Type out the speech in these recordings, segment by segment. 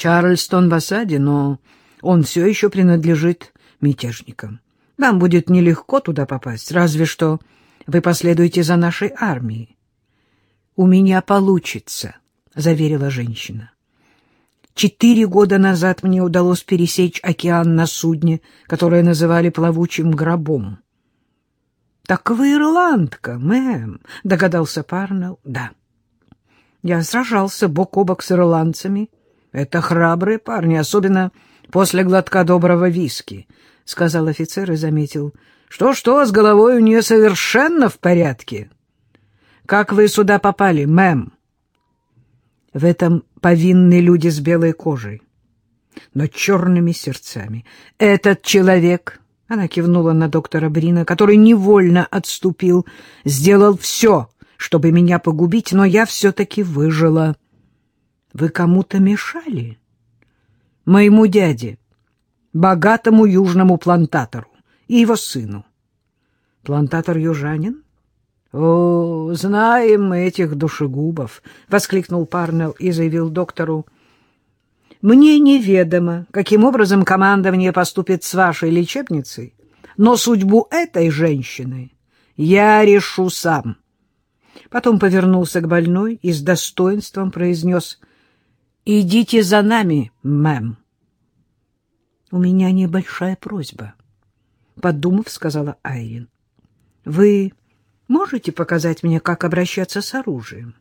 Чарльстон в осаде, но он все еще принадлежит мятежникам. Вам будет нелегко туда попасть, разве что вы последуете за нашей армией. — У меня получится, — заверила женщина. Четыре года назад мне удалось пересечь океан на судне, которое называли плавучим гробом. — Так вы ирландка, мэм, — догадался Парнелл. — Да. Я сражался бок о бок с ирландцами. Это храбрые парни, особенно после глотка доброго виски, — сказал офицер и заметил. Что — Что-что, с головой у нее совершенно в порядке. — Как вы сюда попали, мэм? В этом повинны люди с белой кожей, но черными сердцами. Этот человек, — она кивнула на доктора Брина, который невольно отступил, — сделал все, чтобы меня погубить, но я все-таки выжила. Вы кому-то мешали? Моему дяде, богатому южному плантатору и его сыну. Плантатор южанин? — О, знаем мы этих душегубов! — воскликнул Парнелл и заявил доктору. — Мне неведомо, каким образом командование поступит с вашей лечебницей, но судьбу этой женщины я решу сам. Потом повернулся к больной и с достоинством произнес «Идите за нами, мэм». «У меня небольшая просьба», — подумав, сказала Айрин. «Вы можете показать мне, как обращаться с оружием?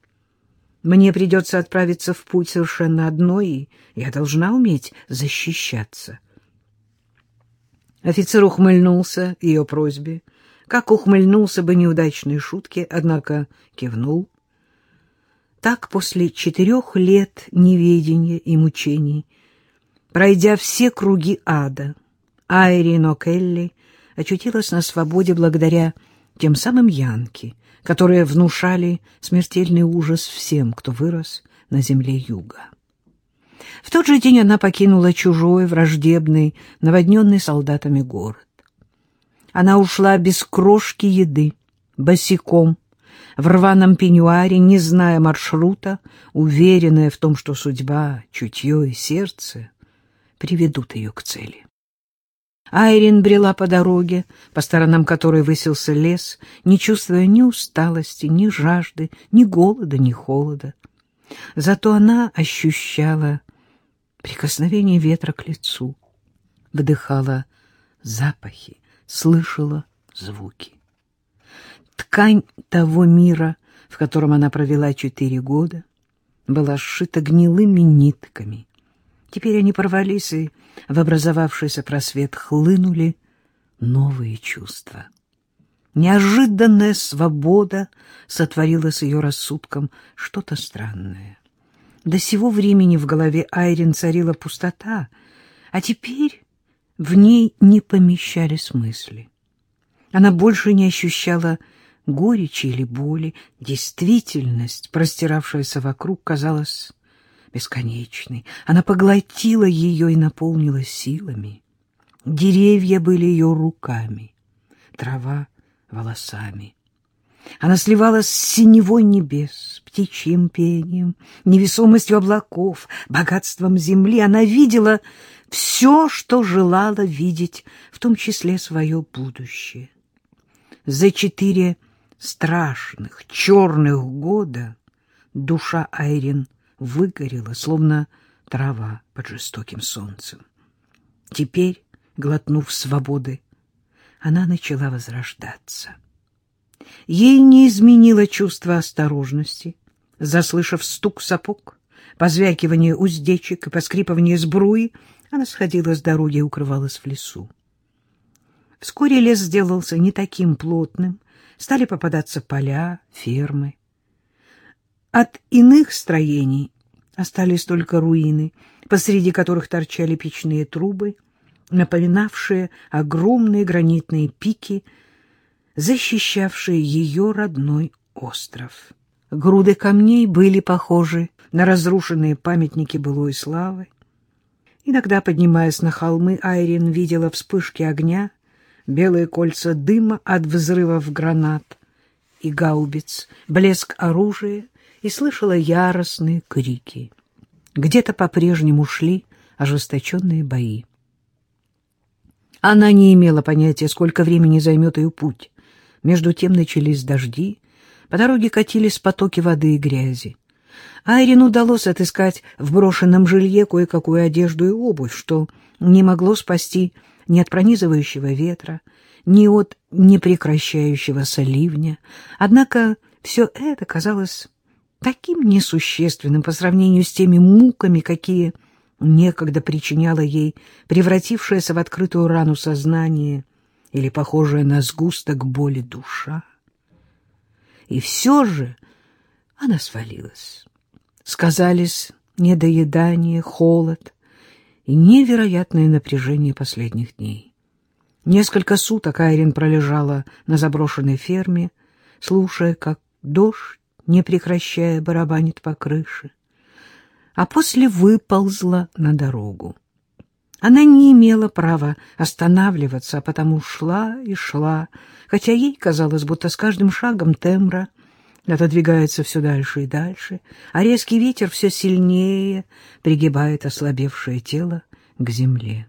Мне придется отправиться в путь совершенно одной, и я должна уметь защищаться». Офицер ухмыльнулся ее просьбе, — как ухмыльнулся бы неудачной шутке, однако кивнул. Так после четырех лет неведения и мучений, пройдя все круги ада, Айрин О'Келли очутилась на свободе благодаря тем самым янки, которые внушали смертельный ужас всем, кто вырос на земле юга. В тот же день она покинула чужой, враждебный, наводненный солдатами город. Она ушла без крошки еды, босиком, в рваном пеньюаре, не зная маршрута, уверенная в том, что судьба, чутье и сердце приведут ее к цели. Айрин брела по дороге, по сторонам которой высился лес, не чувствуя ни усталости, ни жажды, ни голода, ни холода. Зато она ощущала прикосновение ветра к лицу, вдыхала запахи, слышала звуки. Ткань того мира, в котором она провела четыре года, была сшита гнилыми нитками. Теперь они порвались, и в образовавшийся просвет хлынули новые чувства. Неожиданная свобода сотворила с ее рассудком что-то странное. До сего времени в голове Айрин царила пустота, а теперь в ней не помещались мысли. Она больше не ощущала горечи или боли. Действительность, простиравшаяся вокруг, казалась бесконечной. Она поглотила ее и наполнила силами. Деревья были ее руками, трава — волосами. Она сливалась с синевой небес, птичьим пением, невесомостью облаков, богатством земли. Она видела все, что желала видеть, в том числе свое будущее. За четыре страшных черных года душа Айрин выгорела, словно трава под жестоким солнцем. Теперь, глотнув свободы, она начала возрождаться. Ей не изменило чувство осторожности, заслышав стук сапог, позвякивание уздечек и поскрипывание сбруи, она сходила с дороги и укрывалась в лесу. Вскоре лес сделался не таким плотным, стали попадаться поля, фермы. От иных строений остались только руины, посреди которых торчали печные трубы, напоминавшие огромные гранитные пики, защищавшие ее родной остров. Груды камней были похожи на разрушенные памятники былой славы. Иногда, поднимаясь на холмы, Айрин видела вспышки огня, белые кольца дыма от взрывов гранат и гаубиц, блеск оружия и слышала яростные крики. Где-то по-прежнему шли ожесточенные бои. Она не имела понятия, сколько времени займет ее путь. Между тем начались дожди, по дороге катились потоки воды и грязи. Айрин удалось отыскать в брошенном жилье кое-какую одежду и обувь, что не могло спасти ни от пронизывающего ветра, ни от непрекращающегося ливня. Однако все это казалось таким несущественным по сравнению с теми муками, какие некогда причиняло ей превратившееся в открытую рану сознание или похожее на сгусток боли душа. И все же она свалилась. Сказались недоедание, холод невероятное напряжение последних дней. Несколько суток Айрин пролежала на заброшенной ферме, слушая, как дождь, не прекращая, барабанит по крыше, а после выползла на дорогу. Она не имела права останавливаться, а потому шла и шла, хотя ей казалось, будто с каждым шагом тембра отодвигается все дальше и дальше, а резкий ветер все сильнее пригибает ослабевшее тело к земле.